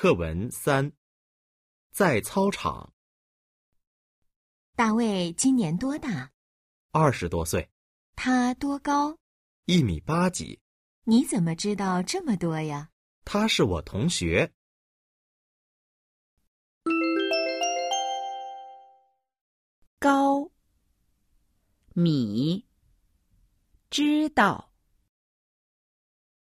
课文三在操场大卫今年多大？二十多岁他多高？一米八几。你怎么知道这么多呀？他是我同学？高米知道。